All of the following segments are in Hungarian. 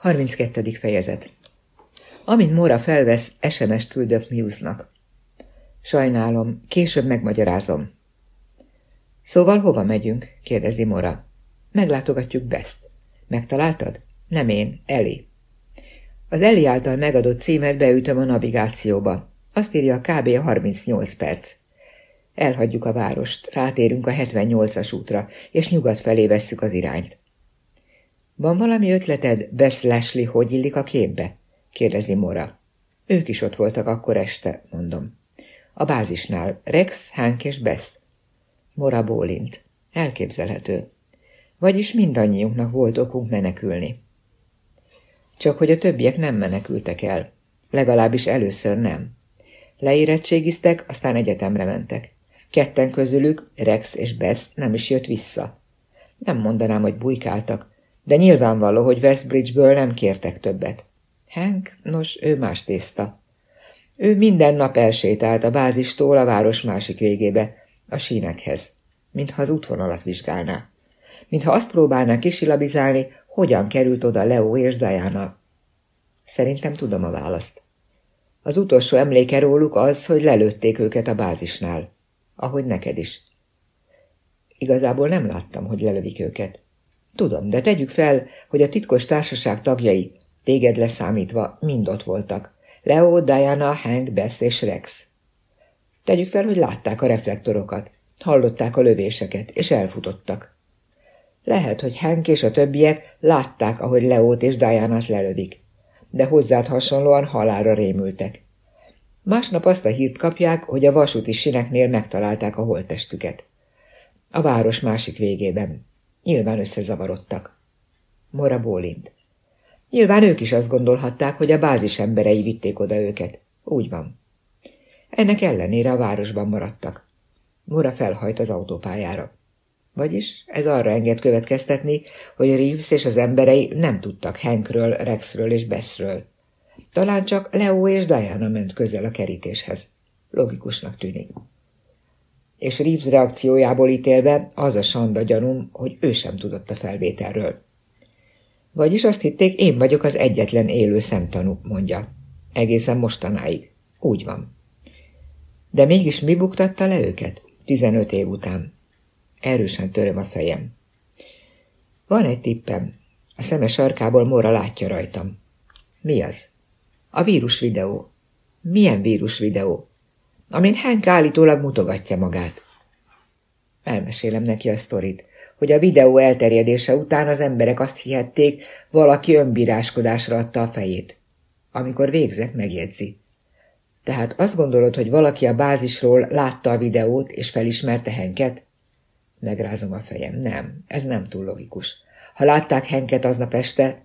32. fejezet Amint Mora felvesz, SMS-t küldök Muse-nak. Sajnálom, később megmagyarázom. Szóval hova megyünk? kérdezi Mora. Meglátogatjuk Best. Megtaláltad? Nem én, Eli. Az Eli által megadott címet beütöm a navigációba. Azt írja kb. 38 perc. Elhagyjuk a várost, rátérünk a 78-as útra, és nyugat felé vesszük az irányt. Van valami ötleted, Bess Leslie, hogy illik a képbe? kérdezi Mora. Ők is ott voltak akkor este, mondom. A bázisnál Rex, Hank és Bess. Mora bólint. Elképzelhető. Vagyis mindannyiunknak volt okunk menekülni. Csak hogy a többiek nem menekültek el. Legalábbis először nem. Leérettségiztek, aztán egyetemre mentek. Ketten közülük, Rex és Bess nem is jött vissza. Nem mondanám, hogy bujkáltak, de nyilvánvaló, hogy Westbridge-ből nem kértek többet. Hank, nos, ő más tészta. Ő minden nap elsétált a bázistól a város másik végébe, a sínekhez, mintha az útvonalat vizsgálná. Mintha azt próbálná kisilabizálni, hogyan került oda Leo és Diana. Szerintem tudom a választ. Az utolsó emléke róluk az, hogy lelőtték őket a bázisnál. Ahogy neked is. Igazából nem láttam, hogy lelövik őket. Tudom, de tegyük fel, hogy a titkos társaság tagjai, téged leszámítva, mind ott voltak. Leo, Diana, Hank, Bess és Rex. Tegyük fel, hogy látták a reflektorokat, hallották a lövéseket, és elfutottak. Lehet, hogy Hank és a többiek látták, ahogy Leót és Diana-t lelövik, de hozzád hasonlóan halára rémültek. Másnap azt a hírt kapják, hogy a vasúti sineknél megtalálták a holttestüket. A város másik végében. Nyilván összezavarodtak. Mora bólint. Nyilván ők is azt gondolhatták, hogy a bázis emberei vitték oda őket. Úgy van. Ennek ellenére a városban maradtak. Mora felhajt az autópályára. Vagyis ez arra enged következtetni, hogy Reeves és az emberei nem tudtak Hankről, Rexről és Bessről. Talán csak Leo és Diana ment közel a kerítéshez. Logikusnak tűnik és Reeves reakciójából ítélve az a sanda gyanúm, hogy ő sem tudott a felvételről. Vagyis azt hitték, én vagyok az egyetlen élő szemtanú, mondja. Egészen mostanáig. Úgy van. De mégis mi buktatta le őket? Tizenöt év után. Erősen töröm a fejem. Van egy tippem. A szeme sarkából Mora látja rajtam. Mi az? A vírus videó. Milyen vírus videó? Amin Hank állítólag mutogatja magát. Elmesélem neki a sztorit, hogy a videó elterjedése után az emberek azt hihették, valaki önbíráskodásra adta a fejét. Amikor végzek, megjegyzi. Tehát azt gondolod, hogy valaki a bázisról látta a videót és felismerte Henket? Megrázom a fejem. Nem, ez nem túl logikus. Ha látták Henket aznap este,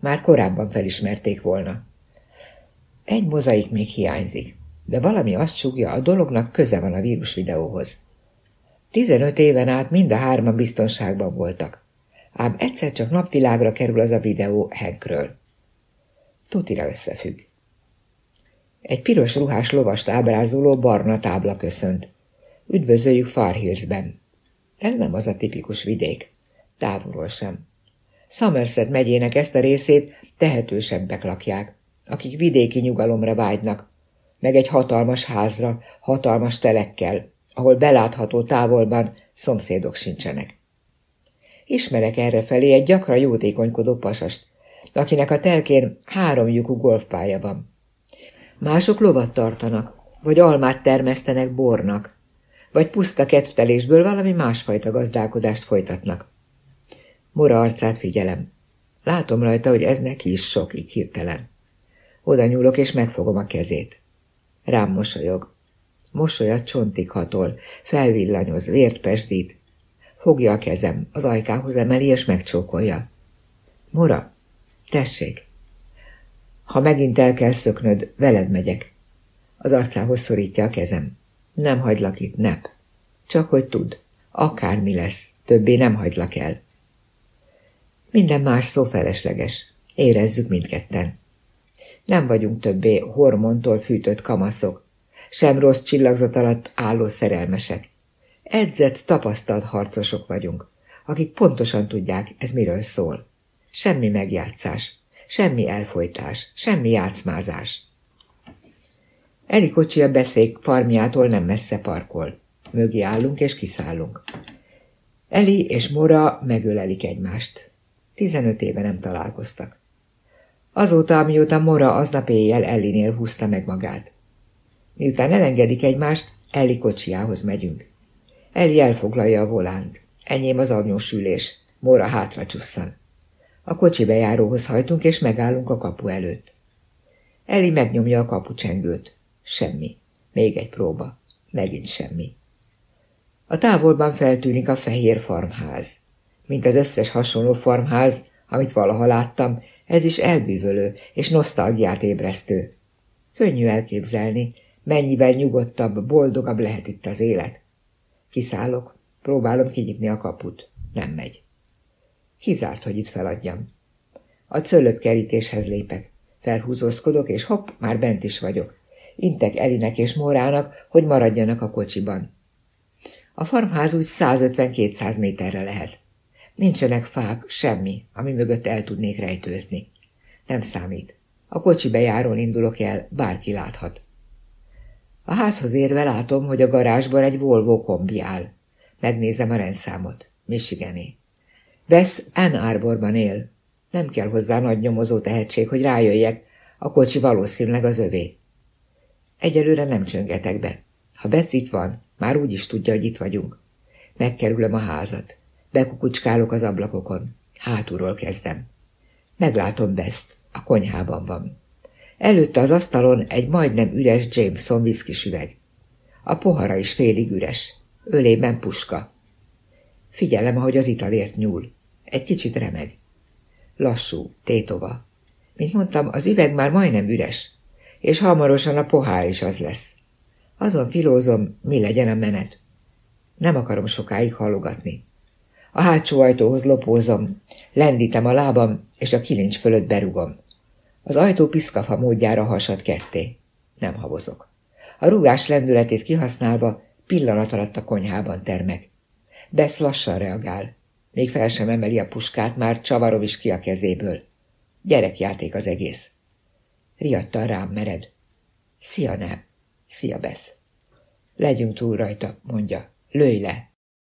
már korábban felismerték volna. Egy mozaik még hiányzik de valami azt sugja, a dolognak köze van a vírus videóhoz. Tizenöt éven át mind a hárman biztonságban voltak, ám egyszer csak napvilágra kerül az a videó Hankről. Tutira összefügg. Egy piros ruhás lovast ábrázoló barna tábla köszönt. Üdvözöljük Farhillsben. Ez nem az a tipikus vidék. Távolról sem. Somerset megyének ezt a részét tehetősebbek lakják, akik vidéki nyugalomra vágynak, meg egy hatalmas házra, hatalmas telekkel, ahol belátható távolban szomszédok sincsenek. Ismerek errefelé egy gyakran jótékonykodó pasast, akinek a telkén három lyukú golfpálya van. Mások lovat tartanak, vagy almát termesztenek bornak, vagy puszta kedvtelésből valami másfajta gazdálkodást folytatnak. Mora arcát figyelem. Látom rajta, hogy ez neki is sok, így hirtelen. Oda nyúlok, és megfogom a kezét. Rám mosolyog. Mosolya csontig hatol, felvillanyoz, vért pesdít. Fogja a kezem, az ajkához emeli és megcsókolja. Mora, tessék. Ha megint el kell szöknöd, veled megyek. Az arcához szorítja a kezem. Nem hagylak itt, nep. Csak hogy tud, akármi lesz, többé nem hagylak el. Minden más szó felesleges. Érezzük mindketten. Nem vagyunk többé hormontól fűtött kamaszok, sem rossz csillagzat alatt álló szerelmesek. Edzett, tapasztalt harcosok vagyunk, akik pontosan tudják, ez miről szól. Semmi megjátszás, Semmi elfolytás, semmi játszmázás. Eli kocsi a beszék farmjától nem messze parkol. Mögé állunk és kiszállunk. Eli és Mora megölelik egymást. Tizenöt éve nem találkoztak. Azóta, amióta Mora aznap éjjel Ellinél húzta meg magát. Miután elengedik egymást, Elli kocsiához megyünk. Elli elfoglalja a volánt. Enyém az arnyós ülés. Mora hátra csusszan. A kocsi bejáróhoz hajtunk, és megállunk a kapu előtt. Eli megnyomja a kapucsengőt. Semmi. Még egy próba. Megint semmi. A távolban feltűnik a fehér farmház. Mint az összes hasonló farmház, amit valaha láttam, ez is elbűvölő és nosztalgiát ébresztő. Könnyű elképzelni, mennyivel nyugodtabb, boldogabb lehet itt az élet. Kiszállok, próbálom kinyitni a kaput. Nem megy. Kizárt, hogy itt feladjam. A kerítéshez lépek. Felhúzózkodok, és hopp, már bent is vagyok. Intek Elinek és Mórának, hogy maradjanak a kocsiban. A farmház úgy 150-200 méterre lehet. Nincsenek fák, semmi, ami mögött el tudnék rejtőzni. Nem számít. A kocsi bejárón indulok el, bárki láthat. A házhoz érve látom, hogy a garázsban egy Volvo kombi áll. Megnézem a rendszámot. Michigané. Vesz Ann Arborban él. Nem kell hozzá nagy nyomozó tehetség, hogy rájöjjek, a kocsi valószínűleg az övé. Egyelőre nem csöngetek be. Ha Bess itt van, már úgy is tudja, hogy itt vagyunk. Megkerülöm a házat. Bekukucskálok az ablakokon. Hátulról kezdem. Meglátom Best. A konyhában van. Előtte az asztalon egy majdnem üres Jameson whisky süveg. A pohara is félig üres. Ölében puska. Figyelem, ahogy az italért nyúl. Egy kicsit remeg. Lassú, tétova. Mint mondtam, az üveg már majdnem üres, és hamarosan a pohár is az lesz. Azon filózom, mi legyen a menet. Nem akarom sokáig hallogatni. A hátsó ajtóhoz lopózom, lendítem a lábam, és a kilincs fölött berugom. Az ajtó piszkafa módjára hasad ketté. Nem havozok. A rugás lendületét kihasználva pillanat alatt a konyhában termek. Besz lassan reagál. Még fel sem emeli a puskát, már csavarov is ki a kezéből. Gyerekjáték az egész. Riadtan rám mered. Szia, nem. Szia, Besz. Legyünk túl rajta, mondja. Lőj le.